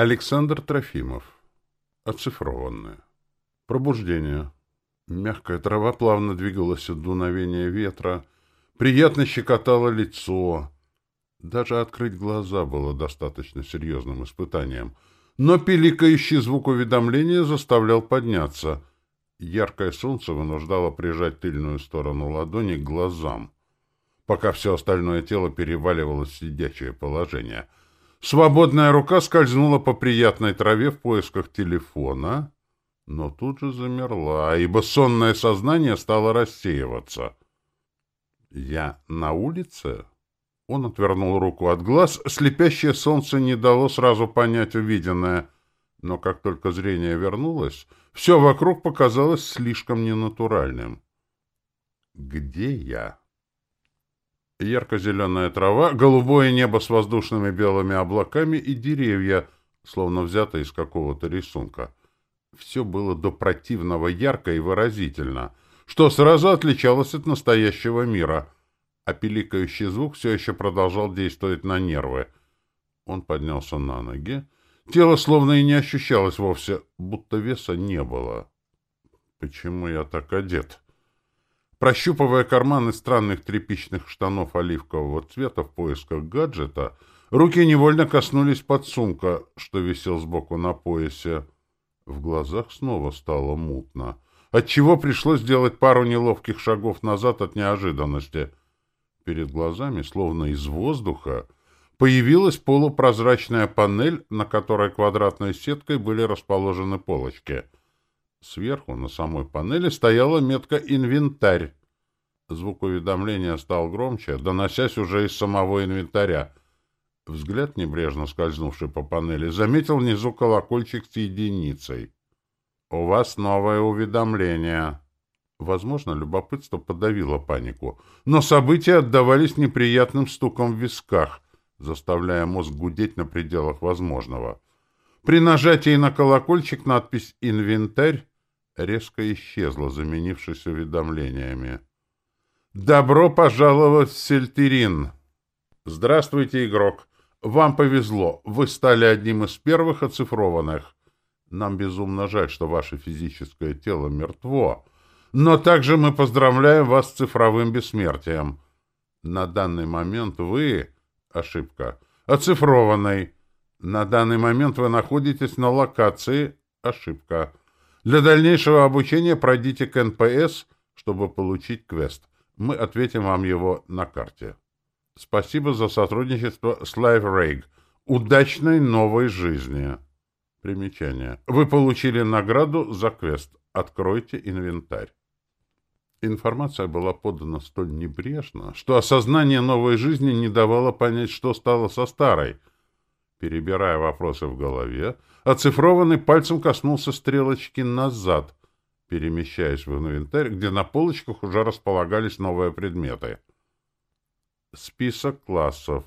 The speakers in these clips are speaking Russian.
Александр Трофимов. Оцифрованное. Пробуждение. Мягкая трава плавно двигалась от дуновения ветра, приятно щекотало лицо. Даже открыть глаза было достаточно серьезным испытанием. Но пиликающий звук уведомления заставлял подняться. Яркое солнце вынуждало прижать тыльную сторону ладони к глазам, пока все остальное тело переваливалось в сидячее положение — Свободная рука скользнула по приятной траве в поисках телефона, но тут же замерла, ибо сонное сознание стало рассеиваться. «Я на улице?» Он отвернул руку от глаз, слепящее солнце не дало сразу понять увиденное, но как только зрение вернулось, все вокруг показалось слишком ненатуральным. «Где я?» Ярко-зеленая трава, голубое небо с воздушными белыми облаками и деревья, словно взятые из какого-то рисунка. Все было до противного ярко и выразительно, что сразу отличалось от настоящего мира, а пиликающий звук все еще продолжал действовать на нервы. Он поднялся на ноги. Тело словно и не ощущалось вовсе, будто веса не было. «Почему я так одет?» Прощупывая карманы странных тряпичных штанов оливкового цвета в поисках гаджета, руки невольно коснулись подсумка, что висел сбоку на поясе. В глазах снова стало мутно, отчего пришлось сделать пару неловких шагов назад от неожиданности. Перед глазами, словно из воздуха, появилась полупрозрачная панель, на которой квадратной сеткой были расположены полочки — Сверху на самой панели стояла метка «Инвентарь». Звук уведомления стал громче, доносясь уже из самого инвентаря. Взгляд, небрежно скользнувший по панели, заметил внизу колокольчик с единицей. «У вас новое уведомление». Возможно, любопытство подавило панику, но события отдавались неприятным стуком в висках, заставляя мозг гудеть на пределах возможного. При нажатии на колокольчик надпись «Инвентарь» резко исчезла, заменившись уведомлениями. «Добро пожаловать в Сельтерин!» «Здравствуйте, игрок! Вам повезло, вы стали одним из первых оцифрованных. Нам безумно жаль, что ваше физическое тело мертво, но также мы поздравляем вас с цифровым бессмертием. На данный момент вы... Ошибка. Оцифрованный. На данный момент вы находитесь на локации. Ошибка. Для дальнейшего обучения пройдите к НПС, чтобы получить квест. Мы отметим вам его на карте. Спасибо за сотрудничество с LiveRaig. Удачной новой жизни. Примечание. Вы получили награду за квест. Откройте инвентарь. Информация была подана столь небрежно, что осознание новой жизни не давало понять, что стало со старой — Перебирая вопросы в голове, оцифрованный пальцем коснулся стрелочки назад, перемещаясь в инвентарь, где на полочках уже располагались новые предметы. Список классов.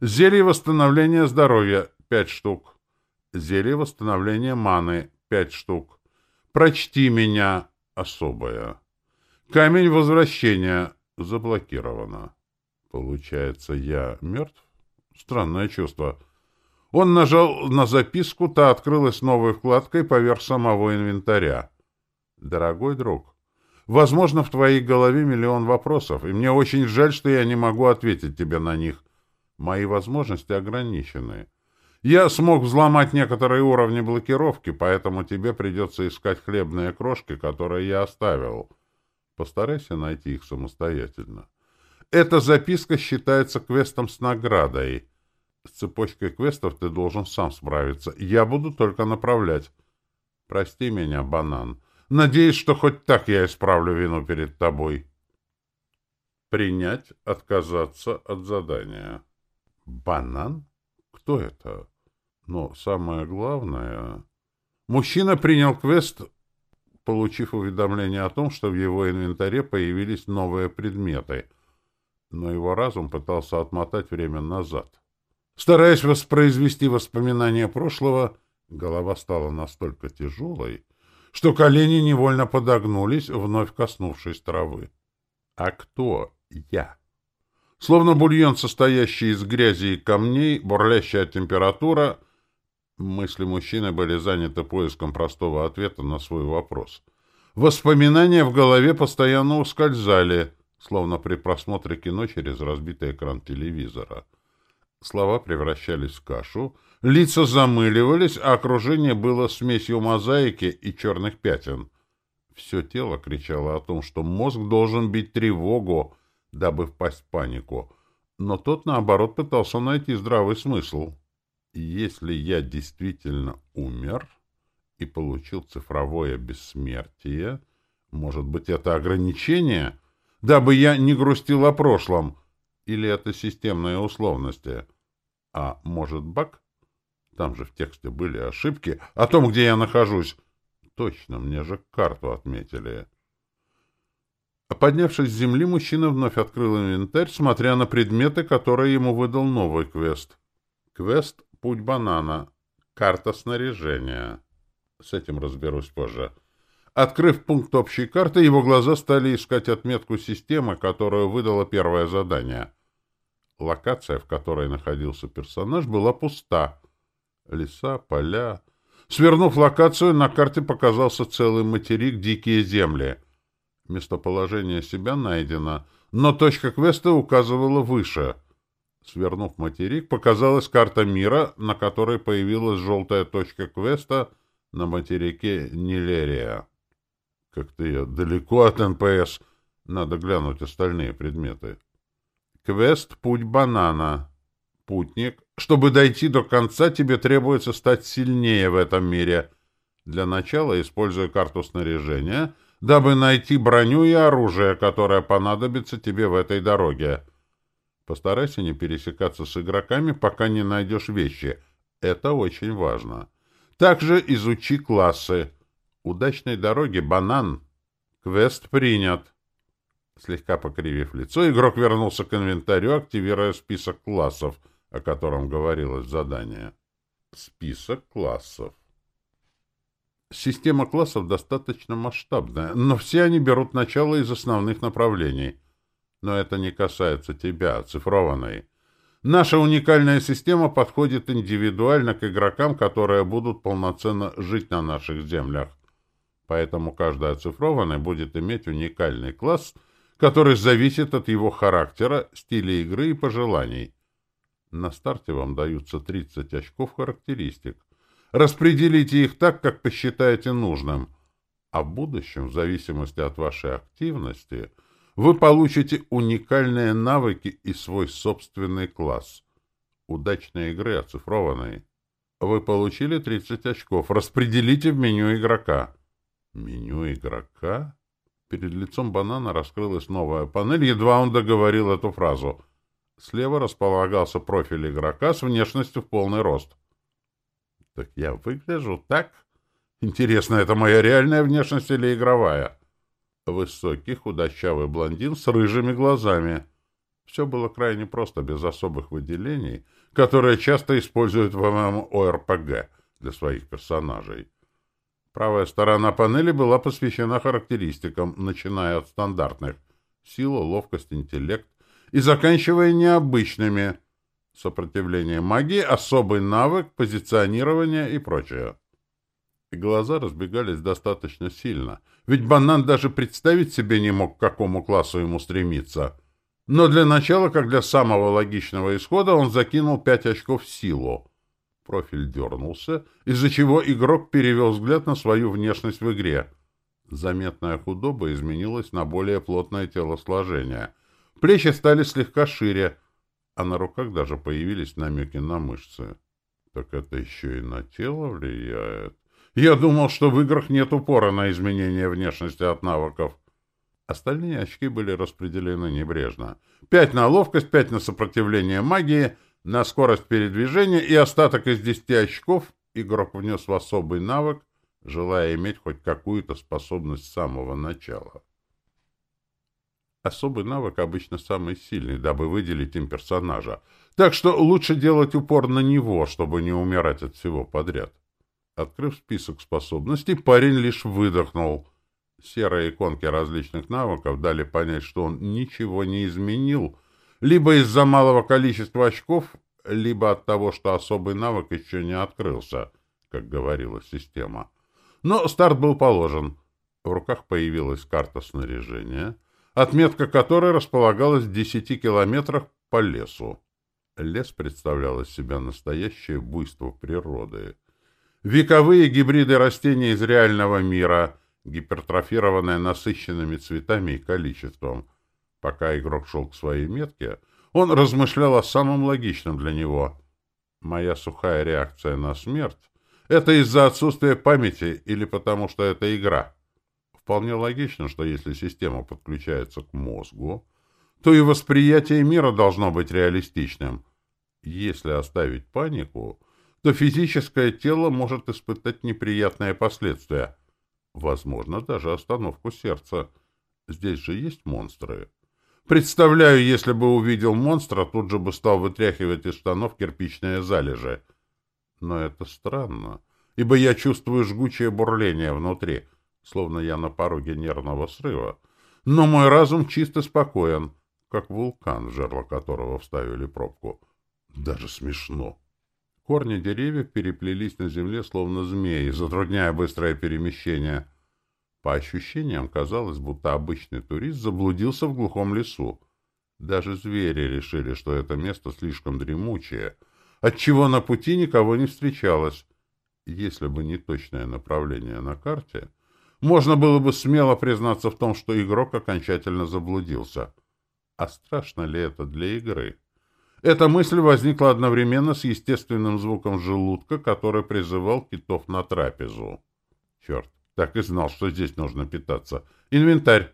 Зелье восстановления здоровья — пять штук. Зелье восстановления маны — пять штук. Прочти меня — особое. Камень возвращения — заблокировано. Получается, я мертв? Странное чувство. Он нажал на записку, та открылась новой вкладкой поверх самого инвентаря. «Дорогой друг, возможно, в твоей голове миллион вопросов, и мне очень жаль, что я не могу ответить тебе на них. Мои возможности ограничены. Я смог взломать некоторые уровни блокировки, поэтому тебе придется искать хлебные крошки, которые я оставил. Постарайся найти их самостоятельно. Эта записка считается квестом с наградой». С цепочкой квестов ты должен сам справиться. Я буду только направлять. Прости меня, банан. Надеюсь, что хоть так я исправлю вину перед тобой. Принять, отказаться от задания. Банан? Кто это? Но самое главное... Мужчина принял квест, получив уведомление о том, что в его инвентаре появились новые предметы, но его разум пытался отмотать время назад. Стараясь воспроизвести воспоминания прошлого, голова стала настолько тяжелой, что колени невольно подогнулись, вновь коснувшись травы. А кто я? Словно бульон, состоящий из грязи и камней, бурлящая температура, Мысли мужчины были заняты поиском простого ответа на свой вопрос. Воспоминания в голове постоянно ускользали, словно при просмотре кино через разбитый экран телевизора. Слова превращались в кашу, лица замыливались, а окружение было смесью мозаики и черных пятен. Все тело кричало о том, что мозг должен бить тревогу, дабы впасть в панику, но тот, наоборот, пытался найти здравый смысл. Если я действительно умер и получил цифровое бессмертие, может быть, это ограничение, дабы я не грустил о прошлом, или это системные условности? А может, баг? Там же в тексте были ошибки о том, где я нахожусь. Точно, мне же карту отметили. А поднявшись с земли, мужчина вновь открыл инвентарь, смотря на предметы, которые ему выдал новый квест. Квест Путь банана. Карта снаряжения. С этим разберусь позже. Открыв пункт общей карты, его глаза стали искать отметку системы, которую выдало первое задание. Локация, в которой находился персонаж, была пуста. Леса, поля... Свернув локацию, на карте показался целый материк «Дикие земли». Местоположение себя найдено, но точка квеста указывала выше — Свернув материк, показалась карта мира, на которой появилась желтая точка квеста на материке Нилерия. Как-то я далеко от НПС. Надо глянуть остальные предметы. Квест «Путь банана». Путник. Чтобы дойти до конца, тебе требуется стать сильнее в этом мире. Для начала используй карту снаряжения, дабы найти броню и оружие, которое понадобится тебе в этой дороге. Постарайся не пересекаться с игроками, пока не найдешь вещи. Это очень важно. Также изучи классы. Удачной дороги, банан. Квест принят. Слегка покривив лицо, игрок вернулся к инвентарю, активируя список классов, о котором говорилось задание. Список классов. Система классов достаточно масштабная, но все они берут начало из основных направлений — но это не касается тебя, оцифрованной. Наша уникальная система подходит индивидуально к игрокам, которые будут полноценно жить на наших землях. Поэтому каждый оцифрованный будет иметь уникальный класс, который зависит от его характера, стиля игры и пожеланий. На старте вам даются 30 очков характеристик. Распределите их так, как посчитаете нужным. А в будущем, в зависимости от вашей активности – вы получите уникальные навыки и свой собственный класс. Удачной игры оцифрованной. Вы получили 30 очков. Распределите в меню игрока. Меню игрока? Перед лицом банана раскрылась новая панель, едва он договорил эту фразу. Слева располагался профиль игрока с внешностью в полный рост. Так я выгляжу так? Интересно, это моя реальная внешность или игровая? Высокий, худощавый блондин с рыжими глазами. Все было крайне просто, без особых выделений, которые часто используют в ММО-РПГ для своих персонажей. Правая сторона панели была посвящена характеристикам, начиная от стандартных — сила, ловкость, интеллект, и заканчивая необычными — сопротивление магии, особый навык, позиционирование и прочее и глаза разбегались достаточно сильно, ведь банан даже представить себе не мог, к какому классу ему стремиться. Но для начала, как для самого логичного исхода, он закинул пять очков в силу. Профиль дернулся, из-за чего игрок перевел взгляд на свою внешность в игре. Заметная худоба изменилась на более плотное телосложение. Плечи стали слегка шире, а на руках даже появились намеки на мышцы. Так это еще и на тело влияет. Я думал, что в играх нет упора на изменение внешности от навыков. Остальные очки были распределены небрежно. Пять на ловкость, пять на сопротивление магии, на скорость передвижения и остаток из десяти очков игрок внес в особый навык, желая иметь хоть какую-то способность с самого начала. Особый навык обычно самый сильный, дабы выделить им персонажа. Так что лучше делать упор на него, чтобы не умирать от всего подряд. Открыв список способностей, парень лишь выдохнул. Серые иконки различных навыков дали понять, что он ничего не изменил, либо из-за малого количества очков, либо от того, что особый навык еще не открылся, как говорила система. Но старт был положен. В руках появилась карта снаряжения, отметка которой располагалась в десяти километрах по лесу. Лес представлял из себя настоящее буйство природы. Вековые гибриды растений из реального мира, гипертрофированные насыщенными цветами и количеством. Пока игрок шел к своей метке, он размышлял о самом логичном для него. Моя сухая реакция на смерть — это из-за отсутствия памяти или потому что это игра. Вполне логично, что если система подключается к мозгу, то и восприятие мира должно быть реалистичным. Если оставить панику, то физическое тело может испытать неприятные последствия. Возможно, даже остановку сердца. Здесь же есть монстры. Представляю, если бы увидел монстра, тут же бы стал вытряхивать из штанов кирпичные залежи. Но это странно, ибо я чувствую жгучее бурление внутри, словно я на пороге нервного срыва. Но мой разум чисто спокоен, как вулкан, в жерло которого вставили пробку. Даже смешно. Корни деревьев переплелись на земле, словно змеи, затрудняя быстрое перемещение — по ощущениям казалось, будто обычный турист заблудился в глухом лесу. Даже звери решили, что это место слишком дремучее, отчего на пути никого не встречалось. Если бы не точное направление на карте, можно было бы смело признаться в том, что игрок окончательно заблудился. А страшно ли это для игры? Эта мысль возникла одновременно с естественным звуком желудка, который призывал китов на трапезу. Черт! Так и знал, что здесь нужно питаться. Инвентарь.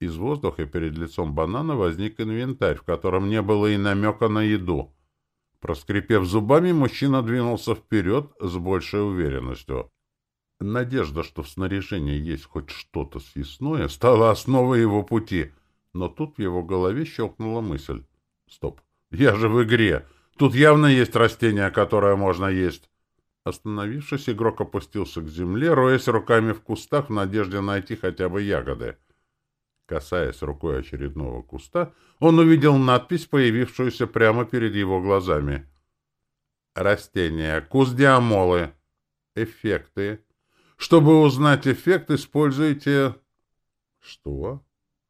Из воздуха перед лицом банана возник инвентарь, в котором не было и намека на еду. Проскрипев зубами, мужчина двинулся вперед с большей уверенностью. Надежда, что в снаряжении есть хоть что-то съестное, стала основой его пути. Но тут в его голове щелкнула мысль. «Стоп! Я же в игре! Тут явно есть растение, которое можно есть!» Остановившись, игрок опустился к земле, роясь руками в кустах в надежде найти хотя бы ягоды. Касаясь рукой очередного куста, он увидел надпись, появившуюся прямо перед его глазами. Растения. Куст диамолы. Эффекты. Чтобы узнать эффект, используйте... Что?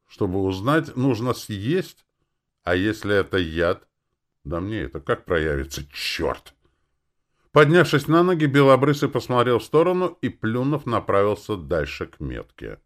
Чтобы узнать, нужно съесть? А если это яд? Да мне это как проявится? Черт! Поднявшись на ноги, Белобрысый посмотрел в сторону и, плюнув, направился дальше к метке.